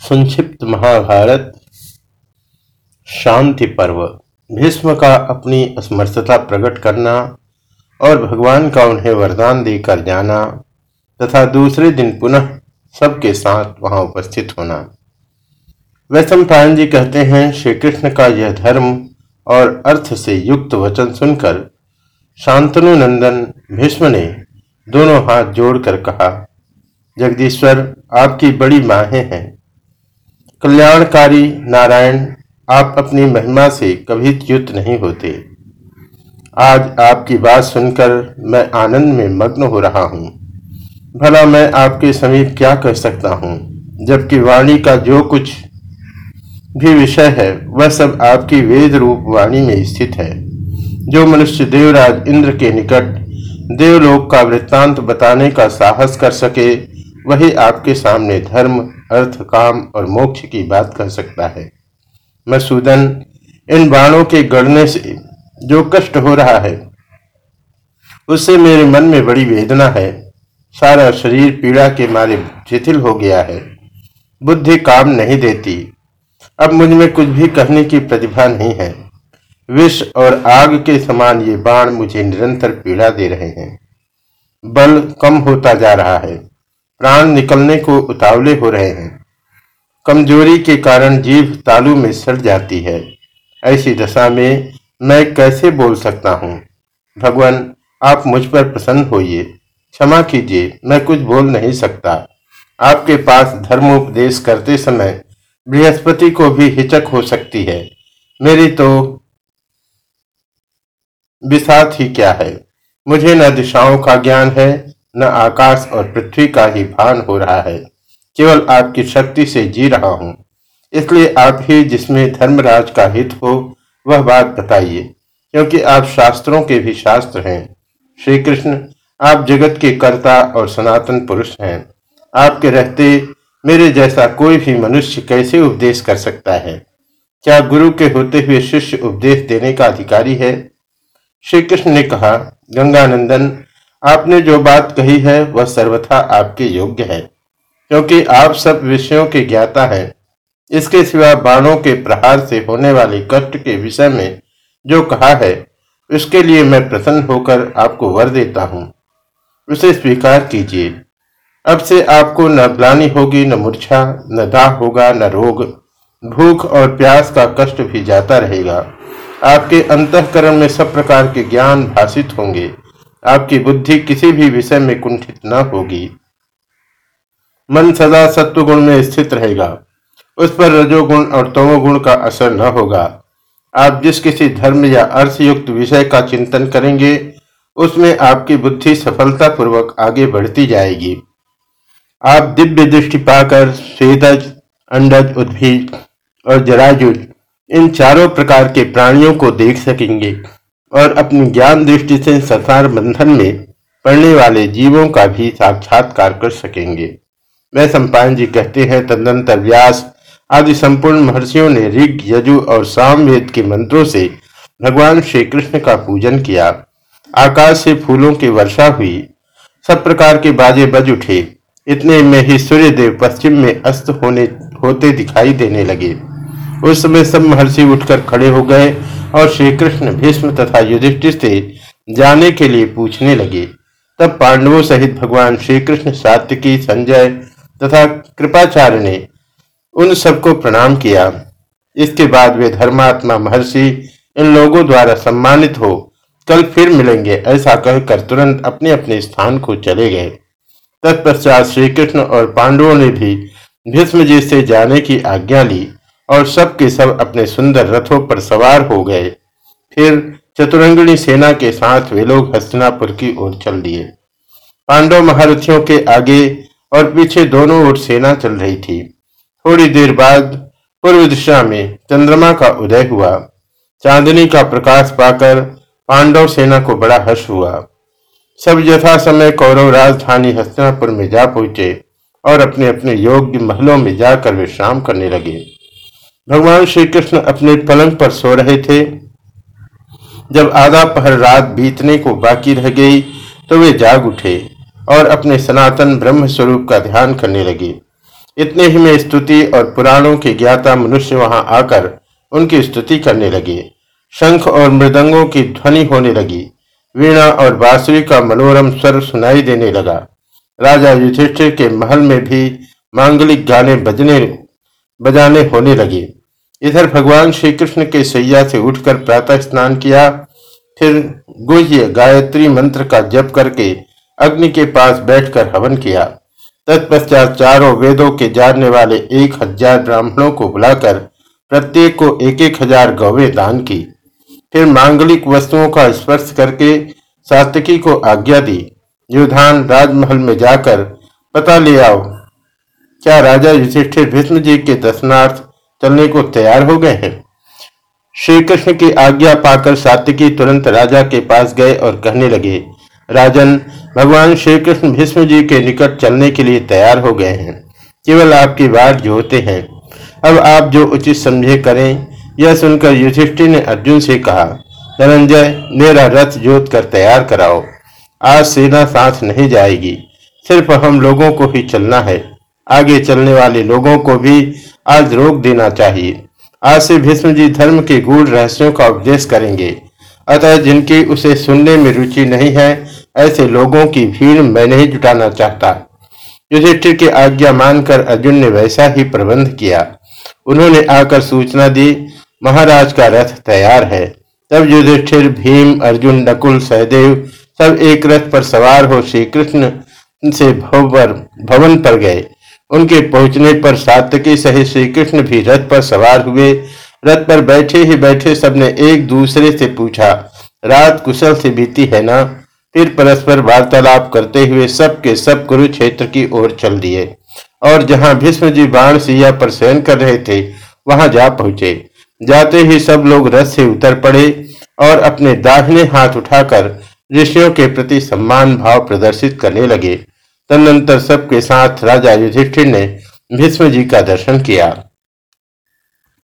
संक्षिप्त महाभारत, शांति पर्व। भीष्म का अपनी असमर्थता प्रकट करना और भगवान का उन्हें वरदान देकर जाना तथा दूसरे दिन पुनः सबके साथ वहाँ उपस्थित होना। वैश्व पायन जी कहते हैं श्री कृष्ण का यह धर्म और अर्थ से युक्त वचन सुनकर शांतनु नंदन भीष्म ने दोनों हाथ जोड़कर कहा, जगदीश्वर, आपकी बड़ी माहें हैं। कल्याणकारी नारायण, आप अपनी महिमा से कभी च्युत नहीं होते। आज आपकी बात सुनकर मैं आनंद में मग्न हो रहा हूँ। भला मैं आपके समीप क्या कह सकता हूँ? जबकि वाणी का जो कुछ भी विषय है, वह सब आपकी वेद रूप वाणी में स्थित है। जो मनुष्य देवराज इंद्र के निकट देवलोक का वृत्तांत बताने का साहस कर सके, वही आपके सामने धर्म अर्थ काम और मोक्ष की बात कर सकता है। मसूदन, इन बाणों के गढ़ने से जो कष्ट हो रहा है उससे मेरे मन में बड़ी वेदना है। सारा शरीर पीड़ा के मारे शिथिल हो गया है। बुद्धि काम नहीं देती। अब मुझमें कुछ भी कहने की प्रतिभा नहीं है। विष और आग के समान ये बाण मुझे निरंतर पीड़ा दे रहे हैं। बल कम होता जा रहा है। प्राण निकलने को उतावले हो रहे हैं। कमज़ोरी के कारण जीव तालू में सड़ जाती है। ऐसी दशा में मैं कैसे बोल सकता हूँ? भगवान, आप मुझ पर प्रसन्न होइए। क्षमा कीजिए, मैं कुछ बोल नहीं सकता। आपके पास धर्मोपदेश करते समय बृहस्पति को भी हिचक हो सकती है। मेरी तो विसात ही क्या है? मुझे न दिशाओं का ज्ञान है न आकाश और पृथ्वी का ही भान हो रहा है। केवल आपकी शक्ति से जी रहा हूँ। इसलिए आप ही जिसमें धर्मराज का हित हो, वह बात बताइए, क्योंकि आप शास्त्रों के भी शास्त्र हैं। श्री कृष्ण आप जगत के कर्ता और सनातन पुरुष हैं। आपके रहते मेरे जैसा कोई भी मनुष्य कैसे उपदेश कर सकता है? क्या गुरु के होते हुए शिष्य उपदेश देने का अधिकारी है? श्री कृष्ण ने कहा, गंगानंदन आपने जो बात कही है, वह सर्वथा आपके योग्य है, क्योंकि आप सब विषयों के ज्ञाता है। इसके सिवा बाणों के प्रहार से होने वाले कष्ट के विषय में जो कहा है, उसके लिए मैं प्रसन्न होकर आपको वर देता हूँ। उसे स्वीकार कीजिए। अब से आपको न ग्लानी होगी, न मूर्छा, न दाह होगा, न रोग। भूख और प्यास का कष्ट भी जाता रहेगा। आपके अंतकरण में सब प्रकार के ज्ञान भाषित होंगे। आपकी बुद्धि किसी भी विषय में कुंठित न होगी। मन सदा सत्व गुण में स्थित रहेगा। उस पर रजोगुण और तमोगुण का असर न होगा। आप जिस किसी धर्म या अर्थयुक्त विषय का चिंतन करेंगे, उसमें आपकी बुद्धि सफलता पूर्वक आगे बढ़ती जाएगी। आप दिव्य दृष्टि पाकर स्वेदज, अंडज उद्भिद और जराजुज इन चारों प्रकार के प्राणियों को देख सकेंगे। और अपनी ज्ञान दृष्टि से संसार बंधन में पड़ने वाले जीवों का भी साक्षात्कार कर सकेंगे। वह सम्पायन जी कहते हैं, तदनंतर व्यास आदि संपूर्ण महर्षियों ने ऋग, यजु और सामवेद के मंत्रों से भगवान श्री कृष्ण का पूजन किया। आकाश से फूलों की वर्षा हुई। सब प्रकार के बाजे बज उठे। इतने में ही सूर्य देव पश्चिम में अस्त होने, होते दिखाई देने लगे। उस समय सब महर्षि उठकर खड़े हो गए और श्री कृष्ण भीष्म तथा युधिष्ठिर से जाने के लिए पूछने लगे। तब पांडवों सहित भगवान श्री कृष्ण सात्यकी संजय तथा कृपाचार्य ने उन सबको प्रणाम किया। इसके बाद वे धर्मात्मा महर्षि इन लोगों द्वारा सम्मानित हो, कल फिर मिलेंगे ऐसा कहकर तुरंत अपने अपने स्थान को चले गए। तत्पश्चात श्री कृष्ण और पांडवों ने भी भीष्म जी से जाने की आज्ञा ली। और सब के सब अपने सुंदर रथों पर सवार हो गए। फिर चतुरंगणी सेना के साथ वे लोग हस्तिनापुर की ओर चल दिए। पांडव महारथियों के आगे और पीछे दोनों ओर सेना चल रही थी। थोड़ी देर बाद पूर्व दिशा में चंद्रमा का उदय हुआ। चांदनी का प्रकाश पाकर पांडव सेना को बड़ा हर्ष हुआ। सब यथा समय कौरव राजधानी हस्तिनापुर में जा पहुँचे और अपने अपने योग्य महलों में जाकर विश्राम करने लगे। भगवान श्री कृष्ण अपने पलंग पर सो रहे थे। जब आधा पहर रात बीतने को बाकी रह गई तो वे जाग उठे और अपने सनातन ब्रह्म स्वरूप का ध्यान करने लगे। इतने ही में स्तुति और पुराणों के ज्ञाता मनुष्य वहाँ आकर उनकी स्तुति करने लगे। शंख और मृदंगों की ध्वनि होने लगी। वीणा और बांसुरी का मनोरम स्वर सुनाई देने लगा। राजा युधिष्ठिर के महल में भी मांगलिक गाने बजने बजाने होने लगे। इधर भगवान श्री कृष्ण के सैया से उठकर प्रातः स्नान किया, फिर गुह्य गायत्री मंत्र का जप करके अग्नि के पास बैठकर हवन किया। तत्पश्चात चारों वेदों के जानने वाले एक हज़ार ब्राह्मणों को बुलाकर प्रत्येक को एक एक हज़ार गौवे दान की। फिर मांगलिक वस्तुओं का स्पर्श करके सात्विकी को आज्ञा दी। युधान राजमहल में जाकर पता ले आओ क्या राजा युधिष्ठिर भीष्म जी के दर्शनार्थ चलने को तैयार हो गए हैं? श्री कृष्ण की आज्ञा पाकर सात्विकी तुरंत राजा के पास गए और कहने लगे, राजन, भगवान श्री कृष्ण भीष्म जी के निकट चलने के लिए तैयार हो गए हैं। केवल आपकी बात जोते हैं। अब आप जो उचित समझे करें, यह सुनकर युधिष्ठिर ने अर्जुन से कहा, धनंजय, मेरा रथ जोत कर तैयार कराओ। आज सेना साथ नहीं जाएगी। सिर्फ़ हम लोगों को ही चलना है। आगे चलने वाले लोगों को भी आज रोक देना चाहिए। आज से भीष्म जी धर्म के गूढ़ रहस्यों का उपदेश करेंगे। अतः जिनकी उसे सुनने में रुचि नहीं है, ऐसे लोगों की भीड़ मैं नहीं जुटाना चाहता। युधिष्ठिर की आज्ञा मानकर अर्जुन ने वैसा ही प्रबंध किया। उन्होंने आकर सूचना दी, महाराज का रथ तैयार है। तब युधिष्ठिर, भीम, अर्जुन, नकुल, सहदेव सब एक रथ पर सवार हो श्री कृष्ण से भवन पर गए। उनके पहुँचने पर सातकी सहित श्री कृष्ण भी रथ पर सवार हुए। रथ पर बैठे ही बैठे सबने एक दूसरे से पूछा, रात कुशल से बीती है ना? फिर परस्पर वार्तालाप करते हुए सब के सब कुरुक्षेत्र की ओर चल दिए। और जहाँ भीष्म जी बाण सिया पर शयन कर रहे थे, वहाँ जा पहुँचे। जाते ही सब लोग रथ से उतर पड़े और अपने दाहिने हाथ उठाकर ऋषियों के प्रति सम्मान भाव प्रदर्शित करने लगे। तदनंतर सबके साथ राजा युधिष्ठिर ने भीष्म जी का दर्शन किया।